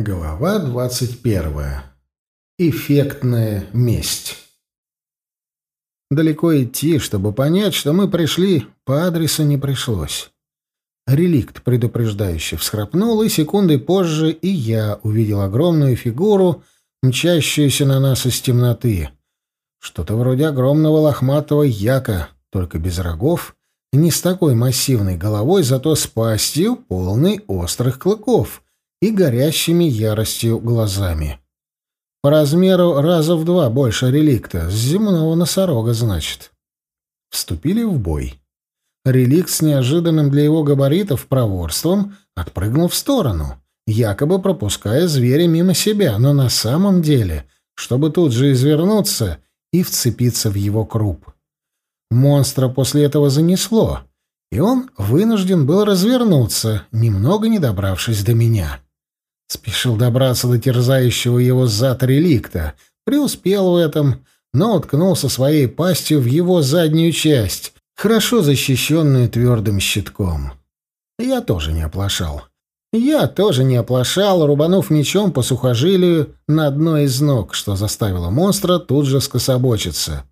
Глава двадцать первая. Эффектная месть. Далеко идти, чтобы понять, что мы пришли, по адресу не пришлось. Реликт предупреждающе всхрапнул, и секундой позже и я увидел огромную фигуру, мчащуюся на нас из темноты. Что-то вроде огромного лохматого яка, только без рогов, не с такой массивной головой, зато с пастью, полной острых клыков — и горящими яростью глазами. По размеру раза в два больше реликта, с земного носорога, значит. Вступили в бой. Реликт с неожиданным для его габаритов проворством отпрыгнул в сторону, якобы пропуская зверя мимо себя, но на самом деле, чтобы тут же извернуться и вцепиться в его круп. Монстра после этого занесло, и он вынужден был развернуться, немного не добравшись до меня. Спешил добраться до терзающего его зад реликта, преуспел в этом, но уткнулся своей пастью в его заднюю часть, хорошо защищенную твердым щитком. Я тоже не оплошал. Я тоже не оплошал, рубанув мечом по сухожилию на одной из ног, что заставило монстра тут же скособочиться.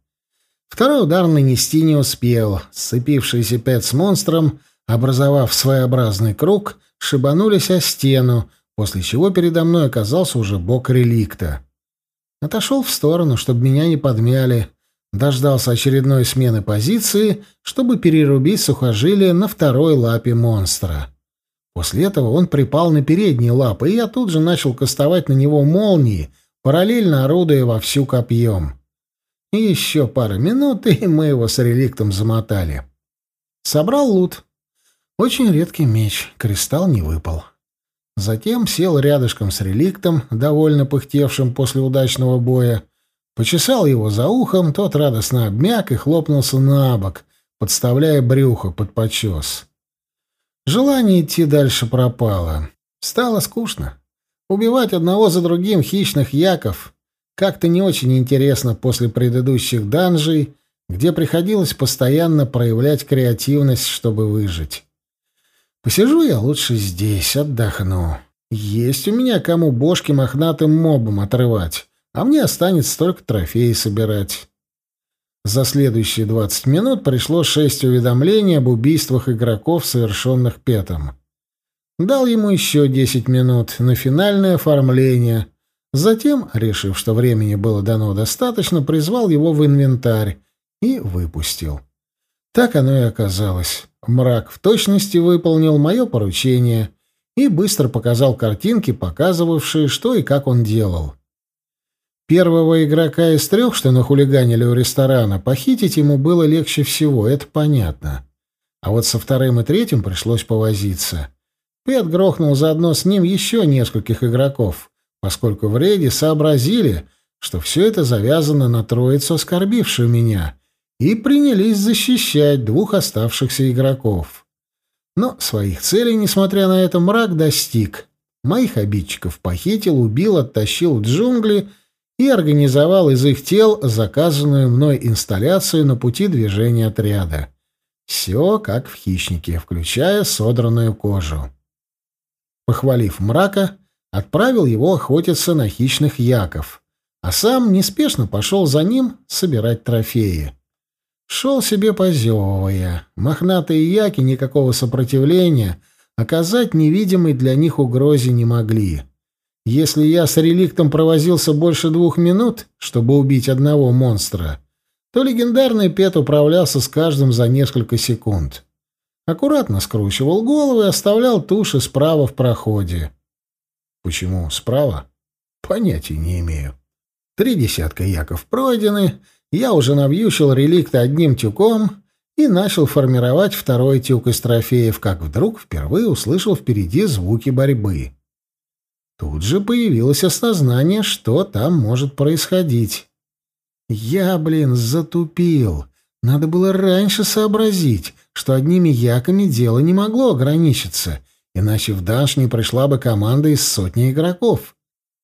Второй удар нанести не успел. Сцепившиеся пять с монстром, образовав своеобразный круг, шибанулись о стену, после чего передо мной оказался уже бок реликта. Отошел в сторону, чтобы меня не подмяли, дождался очередной смены позиции, чтобы перерубить сухожилие на второй лапе монстра. После этого он припал на передние лапы, и я тут же начал кастовать на него молнии, параллельно орудуя вовсю копьем. И еще пара минут, и мы его с реликтом замотали. Собрал лут. Очень редкий меч, кристалл не выпал. Затем сел рядышком с реликтом, довольно пыхтевшим после удачного боя, почесал его за ухом, тот радостно обмяк и хлопнулся на бок, подставляя брюхо под почес. Желание идти дальше пропало. Стало скучно. Убивать одного за другим хищных яков как-то не очень интересно после предыдущих данжей, где приходилось постоянно проявлять креативность, чтобы выжить. Посижу я лучше здесь, отдохну. Есть у меня кому бошки мохнатым мобом отрывать, а мне останется только трофеи собирать. За следующие 20 минут пришло шесть уведомлений об убийствах игроков, совершенных Петом. Дал ему еще 10 минут на финальное оформление. Затем, решив, что времени было дано достаточно, призвал его в инвентарь и выпустил. Так оно и оказалось. Мрак в точности выполнил мое поручение и быстро показал картинки, показывавшие, что и как он делал. Первого игрока из трех, что нахулиганили у ресторана, похитить ему было легче всего, это понятно. А вот со вторым и третьим пришлось повозиться. Пэт грохнул заодно с ним еще нескольких игроков, поскольку в рейде сообразили, что все это завязано на троицу, оскорбившую меня — и принялись защищать двух оставшихся игроков. Но своих целей, несмотря на это, мрак достиг. Моих обидчиков похитил, убил, оттащил в джунгли и организовал из их тел заказанную мной инсталляцию на пути движения отряда. Все как в «Хищнике», включая содранную кожу. Похвалив мрака, отправил его охотиться на хищных яков, а сам неспешно пошел за ним собирать трофеи. Шел себе позевывая. Мохнатые яки никакого сопротивления оказать невидимой для них угрозе не могли. Если я с реликтом провозился больше двух минут, чтобы убить одного монстра, то легендарный Пет управлялся с каждым за несколько секунд. Аккуратно скручивал голову и оставлял туши справа в проходе. Почему справа? Понятия не имею. Три десятка яков пройдены — я уже навьючил реликты одним тюком и начал формировать второй тюк из трофеев, как вдруг впервые услышал впереди звуки борьбы. Тут же появилось осознание, что там может происходить. Я, блин, затупил. Надо было раньше сообразить, что одними яками дело не могло ограничиться, иначе в данж не пришла бы команда из сотни игроков.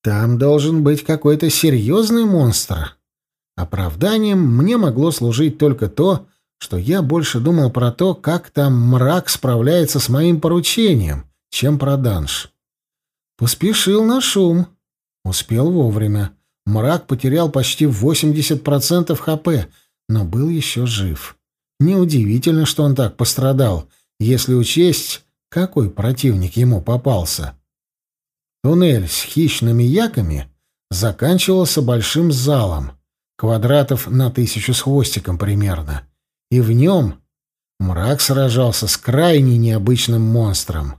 Там должен быть какой-то серьезный монстр, Оправданием мне могло служить только то, что я больше думал про то, как там мрак справляется с моим поручением, чем про данж. Поспешил на шум. Успел вовремя. Мрак потерял почти 80% ХП, но был еще жив. Неудивительно, что он так пострадал, если учесть, какой противник ему попался. Туннель с хищными яками заканчивался большим залом, квадратов на тысячу с хвостиком примерно, и в нем мрак сражался с крайне необычным монстром.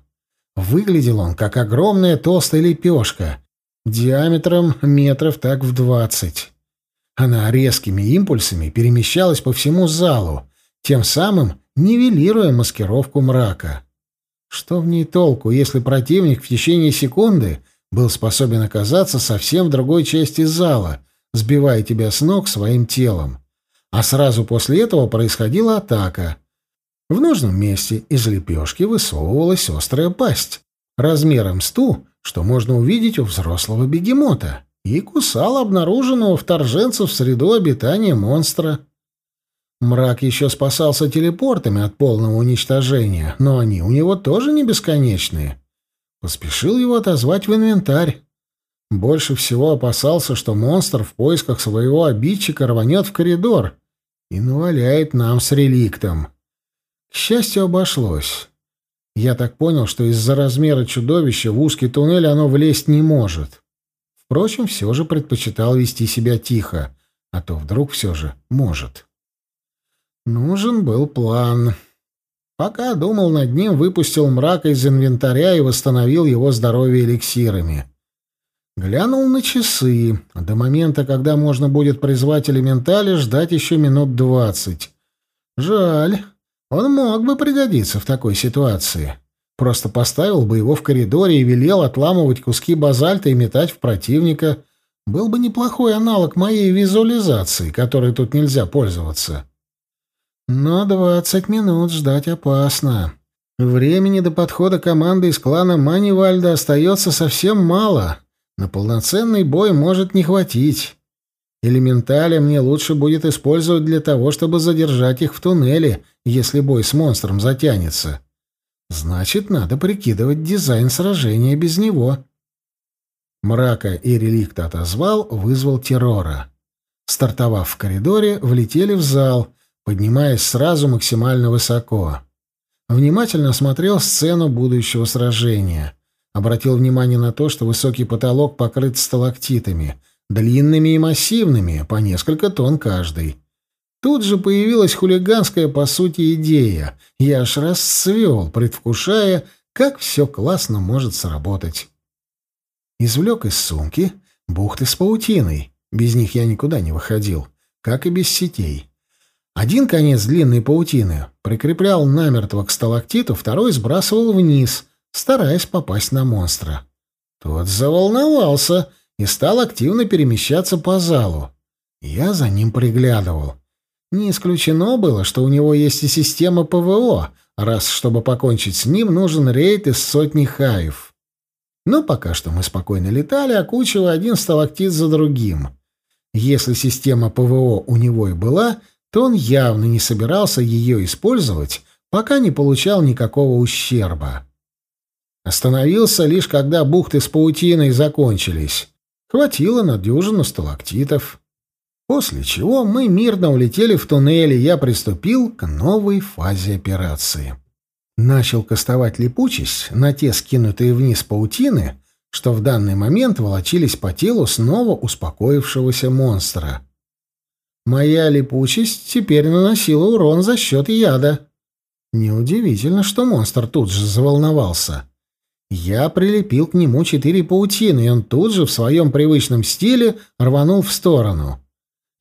Выглядел он как огромная толстая лепешка, диаметром метров так в двадцать. Она резкими импульсами перемещалась по всему залу, тем самым нивелируя маскировку мрака. Что в ней толку, если противник в течение секунды был способен оказаться совсем в другой части зала, сбивая тебя с ног своим телом? А сразу после этого происходила атака. В нужном месте из лепешки высовывалась острая пасть, размером с ту, что можно увидеть у взрослого бегемота, и кусала обнаруженного вторженца в среду обитания монстра. Мрак еще спасался телепортами от полного уничтожения, но они у него тоже не бесконечные. Поспешил его отозвать в инвентарь. Больше всего опасался, что монстр в поисках своего обидчика рванет в коридор и наваляет нам с реликтом. К счастью, обошлось. Я так понял, что из-за размера чудовища в узкий туннель оно влезть не может. Впрочем, все же предпочитал вести себя тихо, а то вдруг все же может. Нужен был план. Пока думал над ним, выпустил мрак из инвентаря и восстановил его здоровье эликсирами. Глянул на часы. До момента, когда можно будет призвать элементали, ждать еще минут двадцать. Жаль. Он мог бы пригодиться в такой ситуации. Просто поставил бы его в коридоре и велел отламывать куски базальта и метать в противника. Был бы неплохой аналог моей визуализации, которой тут нельзя пользоваться. Но двадцать минут ждать опасно. Времени до подхода команды из клана Манивальда остается совсем мало. На полноценный бой может не хватить. Элементали мне лучше будет использовать для того, чтобы задержать их в туннеле, если бой с монстром затянется. Значит, надо прикидывать дизайн сражения без него. Мрака и реликт отозвал, вызвал террора. Стартовав в коридоре, влетели в зал — поднимаясь сразу максимально высоко. Внимательно осмотрел сцену будущего сражения. Обратил внимание на то, что высокий потолок покрыт сталактитами, длинными и массивными, по несколько тонн каждый. Тут же появилась хулиганская, по сути, идея. Я аж расцвел, предвкушая, как все классно может сработать. Извлек из сумки бухты с паутиной. Без них я никуда не выходил, как и без сетей. Один конец длинной паутины прикреплял намертво к сталактиту, второй сбрасывал вниз, стараясь попасть на монстра. Тот заволновался и стал активно перемещаться по залу. Я за ним приглядывал. Не исключено было, что у него есть и система ПВО, раз чтобы покончить с ним, нужен рейд из сотни хаев. Но пока что мы спокойно летали, окучивая один сталактит за другим. Если система ПВО у него и была — то он явно не собирался ее использовать, пока не получал никакого ущерба. Остановился лишь когда бухты с паутиной закончились. Хватило на дюжину сталактитов. После чего мы мирно улетели в туннель, и я приступил к новой фазе операции. Начал кастовать липучесть на те скинутые вниз паутины, что в данный момент волочились по телу снова успокоившегося монстра. Моя липучесть теперь наносила урон за счет яда. Неудивительно, что монстр тут же заволновался. Я прилепил к нему четыре паутины, и он тут же в своем привычном стиле рванул в сторону.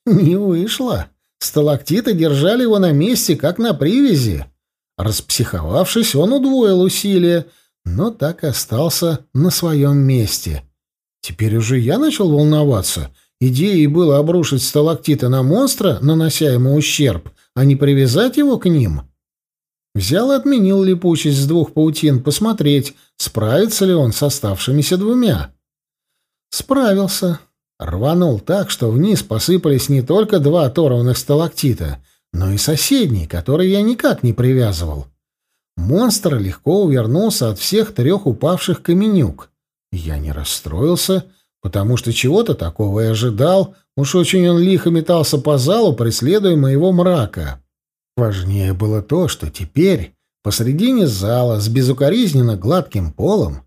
Не вышло. Сталактиты держали его на месте, как на привязи. Распсиховавшись, он удвоил усилия, но так и остался на своем месте. Теперь уже я начал волноваться — Идеей было обрушить сталактиты на монстра, нанося ему ущерб, а не привязать его к ним. Взял и отменил липучесть с двух паутин, посмотреть, справится ли он с оставшимися двумя. Справился. Рванул так, что вниз посыпались не только два оторванных сталактита, но и соседний, который я никак не привязывал. Монстр легко увернулся от всех трех упавших каменюк. Я не расстроился, потому что чего-то такого и ожидал. Уж очень он лихо метался по залу, преследуя моего мрака. Важнее было то, что теперь посредине зала с безукоризненно гладким полом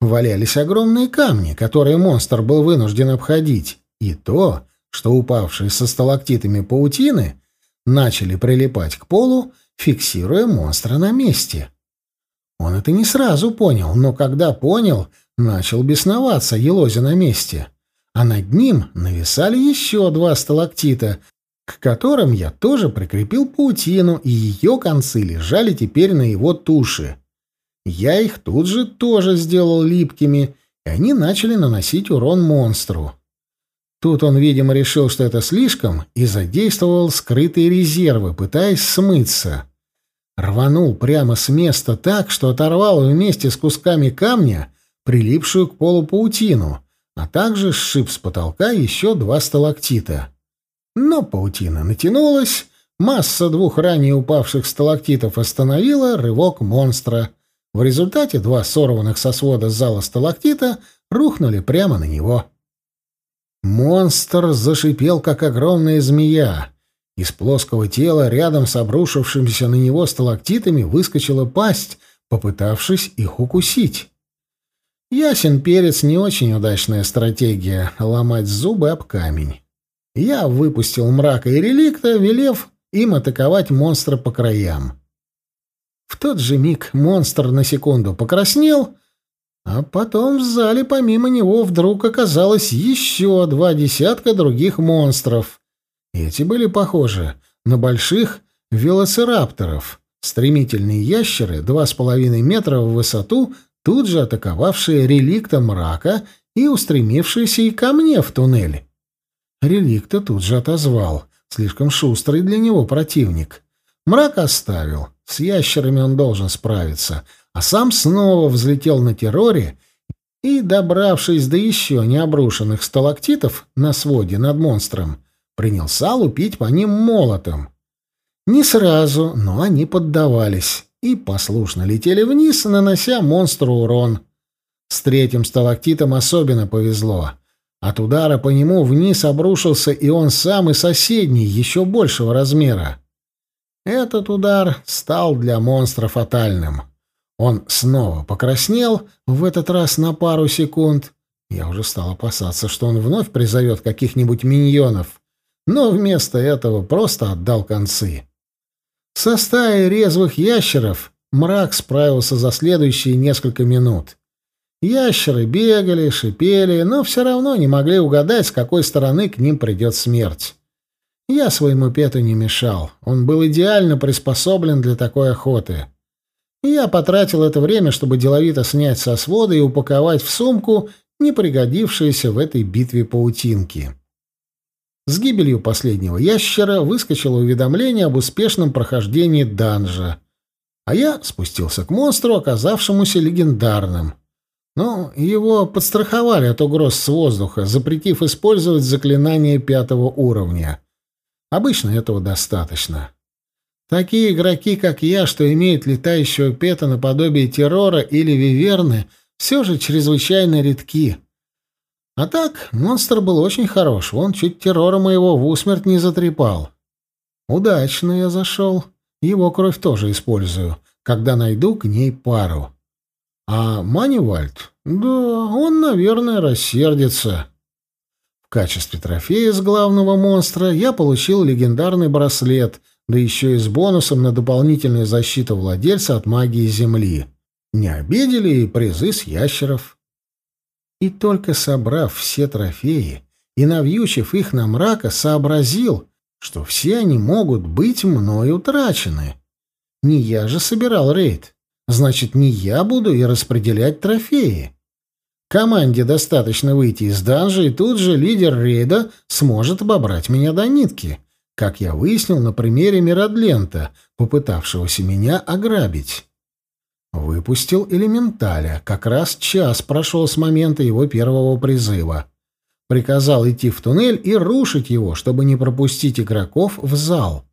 валялись огромные камни, которые монстр был вынужден обходить, и то, что упавшие со сталактитами паутины начали прилипать к полу, фиксируя монстра на месте. Он это не сразу понял, но когда понял, начал бесноваться, елозя на месте. А над ним нависали еще два сталактита, к которым я тоже прикрепил паутину, и ее концы лежали теперь на его туше. Я их тут же тоже сделал липкими, и они начали наносить урон монстру. Тут он, видимо, решил, что это слишком, и задействовал скрытые резервы, пытаясь смыться. Рванул прямо с места так, что оторвал вместе с кусками камня прилипшую к полу паутину, а также сшиб с потолка еще два сталактита. Но паутина натянулась, масса двух ранее упавших сталактитов остановила рывок монстра. В результате два сорванных со свода зала сталактита рухнули прямо на него. Монстр зашипел, как огромная змея. Из плоского тела рядом с обрушившимися на него сталактитами выскочила пасть, попытавшись их укусить. Ясен перец не очень удачная стратегия — ломать зубы об камень. Я выпустил мрака и реликта, велев им атаковать монстра по краям. В тот же миг монстр на секунду покраснел, а потом в зале помимо него вдруг оказалось еще два десятка других монстров. Эти были похожи на больших велоцирапторов, стремительные ящеры, два с половиной метра в высоту, тут же атаковавшие реликта мрака и устремившиеся и ко мне в туннель. Реликта тут же отозвал. Слишком шустрый для него противник. Мрак оставил. С ящерами он должен справиться — а сам снова взлетел на терроре и, добравшись до еще не обрушенных сталактитов на своде над монстром, принялся лупить по ним молотом. Не сразу, но они поддавались и послушно летели вниз, нанося монстру урон. С третьим сталактитом особенно повезло. От удара по нему вниз обрушился и он сам, и соседний, еще большего размера. Этот удар стал для монстра фатальным. Он снова покраснел, в этот раз на пару секунд. Я уже стал опасаться, что он вновь призовет каких-нибудь миньонов, но вместо этого просто отдал концы. Со стаей резвых ящеров мрак справился за следующие несколько минут. Ящеры бегали, шипели, но все равно не могли угадать, с какой стороны к ним придет смерть. Я своему пету не мешал. Он был идеально приспособлен для такой охоты. Я потратил это время, чтобы деловито снять со свода и упаковать в сумку не пригодившиеся в этой битве паутинки. С гибелью последнего ящера выскочило уведомление об успешном прохождении данжа, а я спустился к монстру, оказавшемуся легендарным. Но его подстраховали от угроз с воздуха, запретив использовать заклинание пятого уровня. Обычно этого достаточно. Такие игроки, как я, что имеют летающего пета наподобие террора или виверны, все же чрезвычайно редки. А так, монстр был очень хорош, он чуть террора моего в усмерть не затрепал. Удачно я зашел. Его кровь тоже использую, когда найду к ней пару. А Манивальд? Да, он, наверное, рассердится. В качестве трофея с главного монстра я получил легендарный браслет — да еще и с бонусом на дополнительную защиту владельца от магии Земли. Не обидели и призы с ящеров. И только собрав все трофеи и навьючив их на мрака, сообразил, что все они могут быть мной утрачены. Не я же собирал рейд. Значит, не я буду и распределять трофеи. Команде достаточно выйти из данжа, и тут же лидер рейда сможет обобрать меня до нитки — как я выяснил на примере Мирадлента, попытавшегося меня ограбить. Выпустил элементаля. Как раз час прошел с момента его первого призыва. Приказал идти в туннель и рушить его, чтобы не пропустить игроков в зал.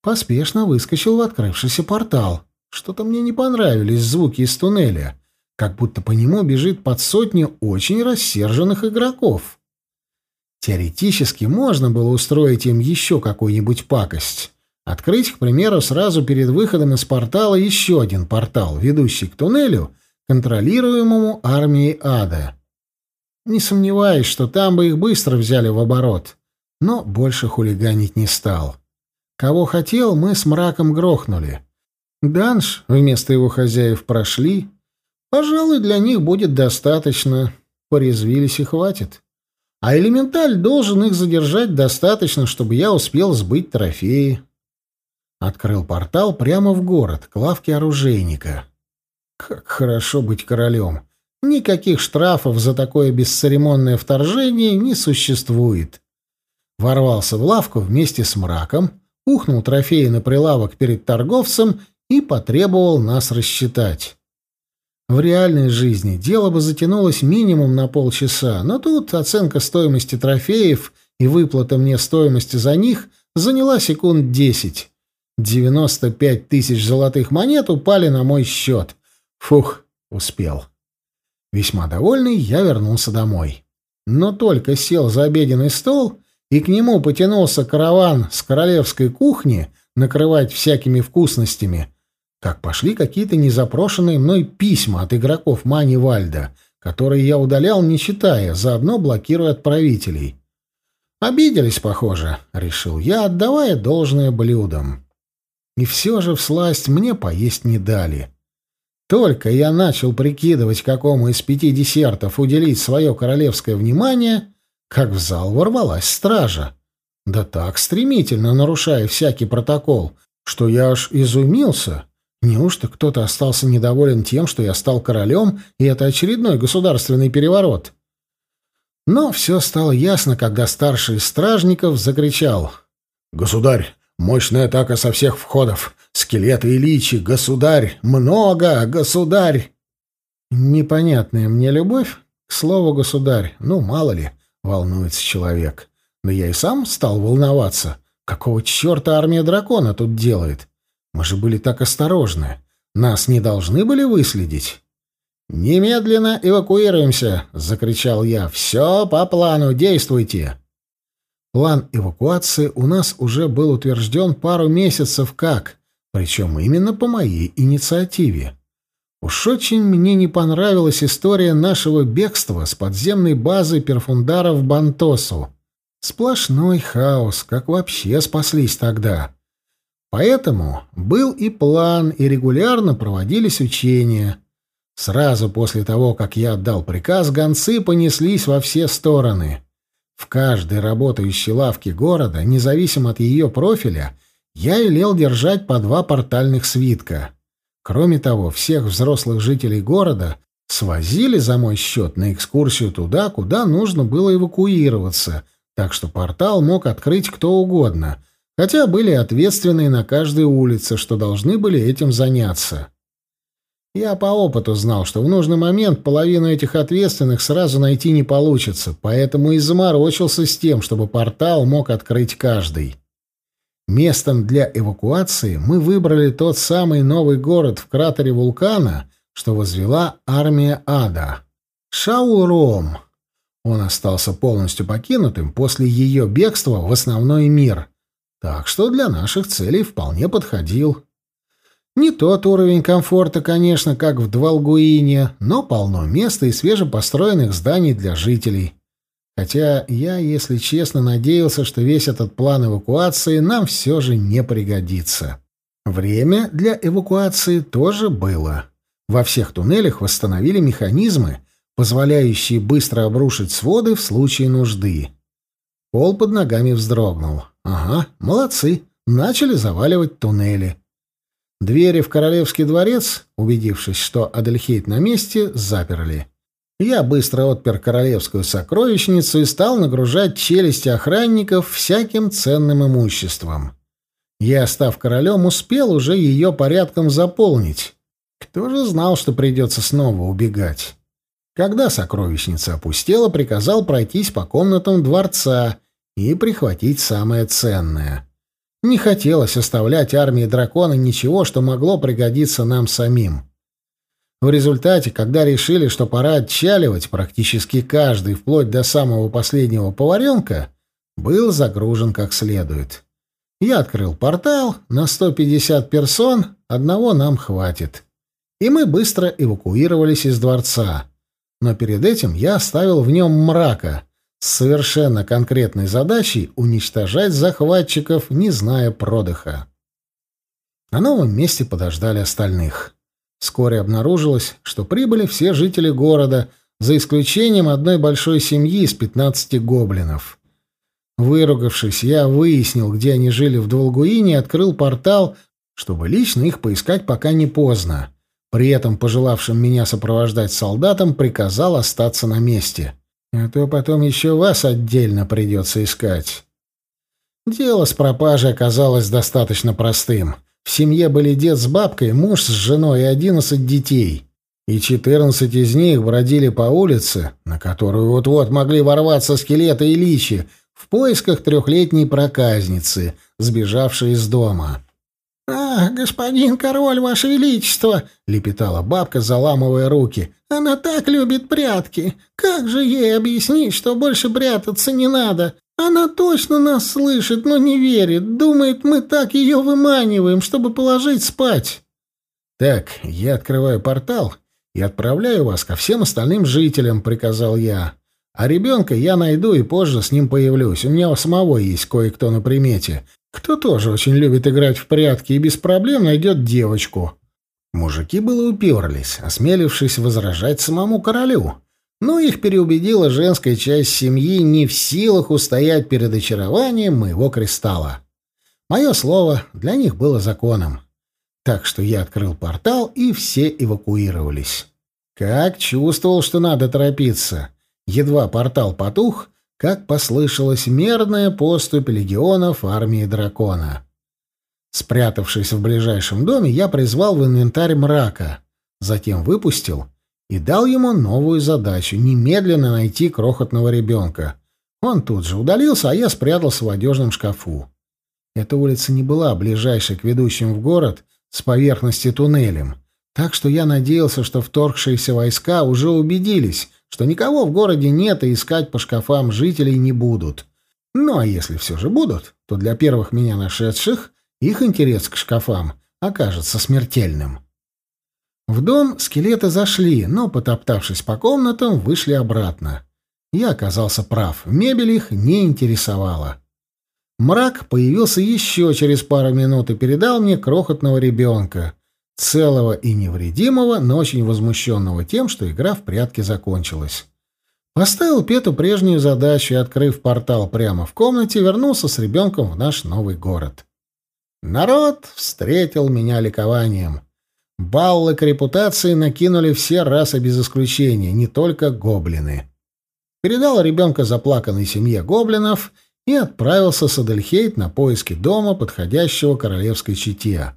Поспешно выскочил в открывшийся портал. Что-то мне не понравились звуки из туннеля. как будто по нему бежит под сотню очень рассерженных игроков. Теоретически можно было устроить им еще какую-нибудь пакость. Открыть, к примеру, сразу перед выходом из портала еще один портал, ведущий к туннелю, контролируемому армией ада. Не сомневаюсь, что там бы их быстро взяли в оборот, но больше хулиганить не стал. Кого хотел, мы с мраком грохнули. Данж вместо его хозяев прошли. Пожалуй, для них будет достаточно. Порезвились и хватит. А элементаль должен их задержать достаточно, чтобы я успел сбыть трофеи. Открыл портал прямо в город, к лавке оружейника. Как хорошо быть королем. Никаких штрафов за такое бесцеремонное вторжение не существует. Ворвался в лавку вместе с мраком, ухнул трофеи на прилавок перед торговцем и потребовал нас рассчитать. В реальной жизни дело бы затянулось минимум на полчаса, но тут оценка стоимости трофеев и выплата мне стоимости за них заняла секунд десять. Девяносто пять тысяч золотых монет упали на мой счет. Фух, успел. Весьма довольный, я вернулся домой. Но только сел за обеденный стол, и к нему потянулся караван с королевской кухни накрывать всякими вкусностями, как пошли какие-то незапрошенные мной письма от игроков Мани Вальда, которые я удалял, не читая, заодно блокируя отправителей. Обиделись, похоже, решил я, отдавая должное блюдам. И все же всласть мне поесть не дали. Только я начал прикидывать, какому из пяти десертов уделить свое королевское внимание, как в зал ворвалась стража. Да так стремительно нарушая всякий протокол, что я аж изумился — Неужто кто-то остался недоволен тем, что я стал королем, и это очередной государственный переворот? Но все стало ясно, когда старший из стражников закричал. «Государь, мощная атака со всех входов! Скелеты и личи! Государь! Много! Государь!» Непонятная мне любовь к слову «государь». Ну, мало ли, волнуется человек. Но я и сам стал волноваться. Какого черта армия дракона тут делает? Мы же были так осторожны. Нас не должны были выследить. «Немедленно эвакуируемся!» — закричал я. «Все по плану, действуйте!» План эвакуации у нас уже был утвержден пару месяцев как, причем именно по моей инициативе. Уж очень мне не понравилась история нашего бегства с подземной базы перфундара в Бантосу. Сплошной хаос, как вообще спаслись тогда. Поэтому был и план, и регулярно проводились учения. Сразу после того, как я отдал приказ, гонцы понеслись во все стороны. В каждой работающей лавке города, независимо от ее профиля, я велел держать по два портальных свитка. Кроме того, всех взрослых жителей города свозили за мой счет на экскурсию туда, куда нужно было эвакуироваться, так что портал мог открыть кто угодно — хотя были ответственные на каждой улице, что должны были этим заняться. Я по опыту знал, что в нужный момент половину этих ответственных сразу найти не получится, поэтому и заморочился с тем, чтобы портал мог открыть каждый. Местом для эвакуации мы выбрали тот самый новый город в кратере вулкана, что возвела армия ада — Шауром. Он остался полностью покинутым после ее бегства в основной мир — так что для наших целей вполне подходил. Не тот уровень комфорта, конечно, как в Двалгуине, но полно места и свежепостроенных зданий для жителей. Хотя я, если честно, надеялся, что весь этот план эвакуации нам все же не пригодится. Время для эвакуации тоже было. Во всех туннелях восстановили механизмы, позволяющие быстро обрушить своды в случае нужды. Пол под ногами вздрогнул. Ага, молодцы. Начали заваливать туннели. Двери в королевский дворец, убедившись, что Адельхейт на месте, заперли. Я быстро отпер королевскую сокровищницу и стал нагружать челюсти охранников всяким ценным имуществом. Я, став королем, успел уже ее порядком заполнить. Кто же знал, что придется снова убегать? Когда сокровищница опустела, приказал пройтись по комнатам дворца и прихватить самое ценное. Не хотелось оставлять армии дракона ничего, что могло пригодиться нам самим. В результате, когда решили, что пора отчаливать, практически каждый, вплоть до самого последнего поваренка, был загружен как следует. Я открыл портал, на 150 персон, одного нам хватит. И мы быстро эвакуировались из дворца. Но перед этим я оставил в нем мрака с совершенно конкретной задачей уничтожать захватчиков, не зная продыха. На новом месте подождали остальных. Вскоре обнаружилось, что прибыли все жители города, за исключением одной большой семьи из 15 гоблинов. Выругавшись, я выяснил, где они жили в Долгуине, и открыл портал, чтобы лично их поискать пока не поздно. При этом пожелавшим меня сопровождать солдатам приказал остаться на месте. А то потом еще вас отдельно придется искать. Дело с пропажей оказалось достаточно простым. В семье были дед с бабкой, муж с женой и одиннадцать детей. И четырнадцать из них бродили по улице, на которую вот-вот могли ворваться скелеты и личи, в поисках трехлетней проказницы, сбежавшей из дома. «Ах, господин король, ваше величество!» — лепетала бабка, заламывая руки. «Она так любит прятки! Как же ей объяснить, что больше прятаться не надо? Она точно нас слышит, но не верит. Думает, мы так ее выманиваем, чтобы положить спать». «Так, я открываю портал и отправляю вас ко всем остальным жителям», — приказал я. «А ребенка я найду и позже с ним появлюсь. У меня у самого есть кое-кто на примете кто тоже очень любит играть в прятки и без проблем найдет девочку. Мужики было уперлись, осмелившись возражать самому королю. Но их переубедила женская часть семьи не в силах устоять перед очарованием моего кристалла. Мое слово для них было законом. Так что я открыл портал, и все эвакуировались. Как чувствовал, что надо торопиться. Едва портал потух, как послышалась мерная поступь легионов армии дракона. Спрятавшись в ближайшем доме, я призвал в инвентарь мрака, затем выпустил и дал ему новую задачу — немедленно найти крохотного ребенка. Он тут же удалился, а я спрятался в одежном шкафу. Эта улица не была ближайшей к ведущим в город с поверхности туннелем, так что я надеялся, что вторгшиеся войска уже убедились, что никого в городе нет и искать по шкафам жителей не будут. Ну а если все же будут, то для первых меня нашедших их интерес к шкафам окажется смертельным. В дом скелеты зашли, но, потоптавшись по комнатам, вышли обратно. Я оказался прав, мебель их не интересовала. Мрак появился еще через пару минут и передал мне крохотного ребенка целого и невредимого, но очень возмущенного тем, что игра в прятки закончилась. Поставил Пету прежнюю задачу и, открыв портал прямо в комнате, вернулся с ребенком в наш новый город. Народ встретил меня ликованием. Баллы к репутации накинули все расы без исключения, не только гоблины. Передал ребенка заплаканной семье гоблинов и отправился с Адельхейт на поиски дома, подходящего королевской чете.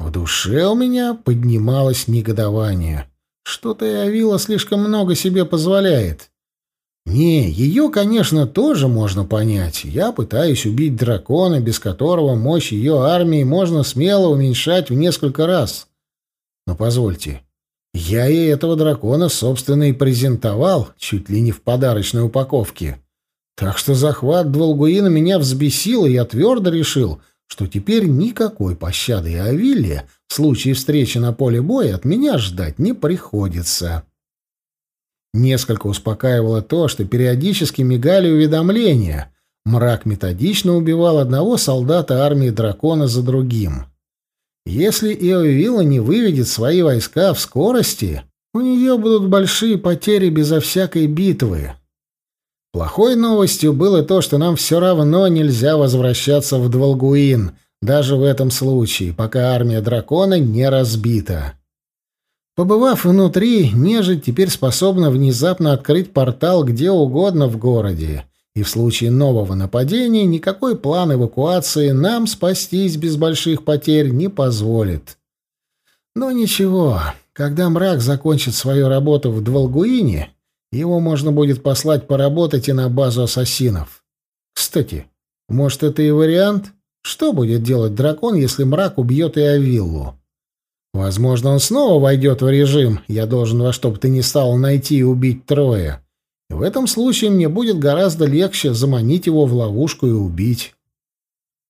В душе у меня поднималось негодование. Что-то и Авила слишком много себе позволяет. Не, ее, конечно, тоже можно понять. Я пытаюсь убить дракона, без которого мощь ее армии можно смело уменьшать в несколько раз. Но позвольте, я ей этого дракона, собственно, и презентовал, чуть ли не в подарочной упаковке. Так что захват Дволгуина меня взбесил, и я твердо решил, что теперь никакой пощады Авилле в случае встречи на поле боя от меня ждать не приходится. Несколько успокаивало то, что периодически мигали уведомления. Мрак методично убивал одного солдата армии дракона за другим. Если Иовила не выведет свои войска в скорости, у нее будут большие потери безо всякой битвы. Плохой новостью было то, что нам все равно нельзя возвращаться в Дволгуин, даже в этом случае, пока армия дракона не разбита. Побывав внутри, нежить теперь способна внезапно открыть портал где угодно в городе, и в случае нового нападения никакой план эвакуации нам спастись без больших потерь не позволит. Но ничего, когда мрак закончит свою работу в Дволгуине, его можно будет послать поработать и на базу ассасинов. Кстати, может, это и вариант? Что будет делать дракон, если мрак убьет и Авиллу? Возможно, он снова войдет в режим. Я должен во что бы ты ни стал найти и убить Троя. И в этом случае мне будет гораздо легче заманить его в ловушку и убить.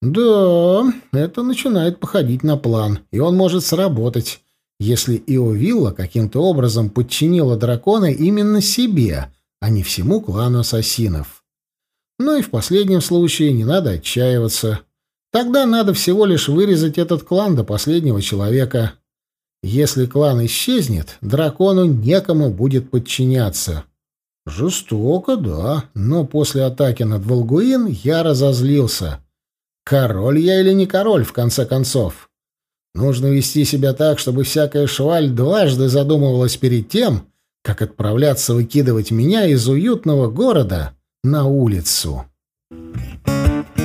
Да, это начинает походить на план, и он может сработать, если Иовилла каким-то образом подчинила дракона именно себе, а не всему клану ассасинов. Но и в последнем случае не надо отчаиваться. Тогда надо всего лишь вырезать этот клан до последнего человека. Если клан исчезнет, дракону некому будет подчиняться. Жестоко, да, но после атаки над Волгуин я разозлился. Король я или не король, в конце концов? Нужно вести себя так, чтобы всякая шваль дважды задумывалась перед тем, как отправляться выкидывать меня из уютного города на улицу. Thank you.